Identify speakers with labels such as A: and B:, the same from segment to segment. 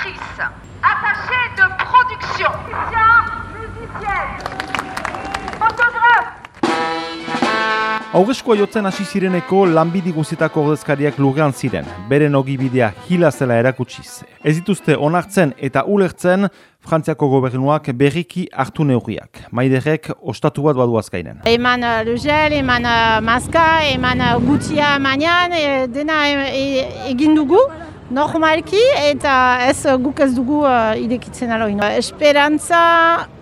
A: actrice, attachée de production, musicien, photographe.
B: Aurreskoa jotzen hasi zireneko lanbidi guztietako ordezkariak lurrean ziren, beren ogibidea hila zela erakutsiz. Ez dituzte onartzen eta ulertzen Frantziako gobernuak berriki hartu neurriak. Maiderek ostatu bat badu azkainen.
C: Eman uh, le gel, eman uh, maska, eman uh, gutia manian, e, dena e, e, egin dugu. Normalki eta ez guk ez dugu uh, idekitzen aloin. Esperantza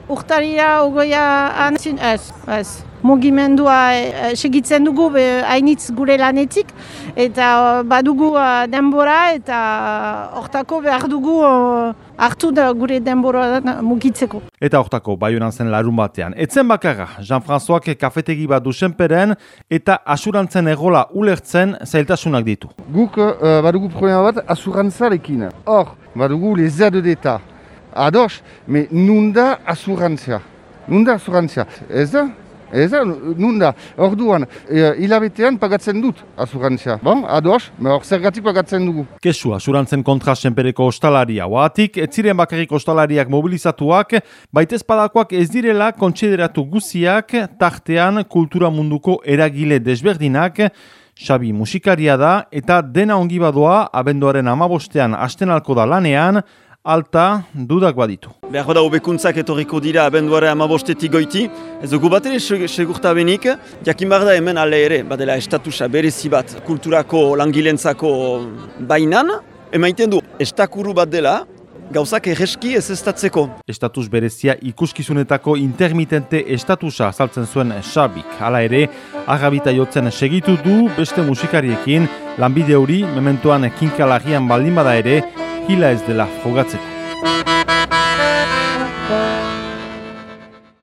C: urtarira ogoia antzin, ez, ez. Mugimendua e, segitzen dugu be, hainitz gure lanetik eta uh, badugu denbora eta hortako behar dugu hartu da gure denbora mugitzeko.
B: Eta hortako, baionan zen larun batean. Etzen bakarra, Jean-François kafetegi bat dusenperen eta asurantzen egola ulertzen zailtasunak ditu.
D: Guk uh, badugu problema bat asurantzarekin. Hor, badugu les aides d'État. Ados, me nunda asurantzia. Nunda asurantzia. Ez da? Ez da, nunda. Orduan, e, hilabetean pagatzen dut asurantzia. Bon, ados, me hor zergatik pagatzen dugu.
B: Kesu asurantzen kontra senpereko ostalaria. Oatik, ez ziren bakarrik ostalariak mobilizatuak, baitez padakoak ez direla kontsideratu guziak, tartean kultura munduko eragile desberdinak, Xabi musikaria da eta dena ongi badoa abenduaren amabostean astenalko da lanean, alta dudak baditu.
E: Behar bada hobekuntzak etorriko dira abenduare amabostetik goiti. Ez dugu bat ere segurta benik, jakin behar da hemen ale ere, badela estatusa berezi bat kulturako langilentzako bainan, emaiten du estakuru bat dela, gauzak erreski ez estatzeko.
B: Estatus berezia ikuskizunetako intermitente estatusa azaltzen zuen Xabik. Hala ere, agabita jotzen segitu du beste musikariekin, lanbide hori mementoan kinkalagian baldin bada ere, hila ez dela jogatzeko.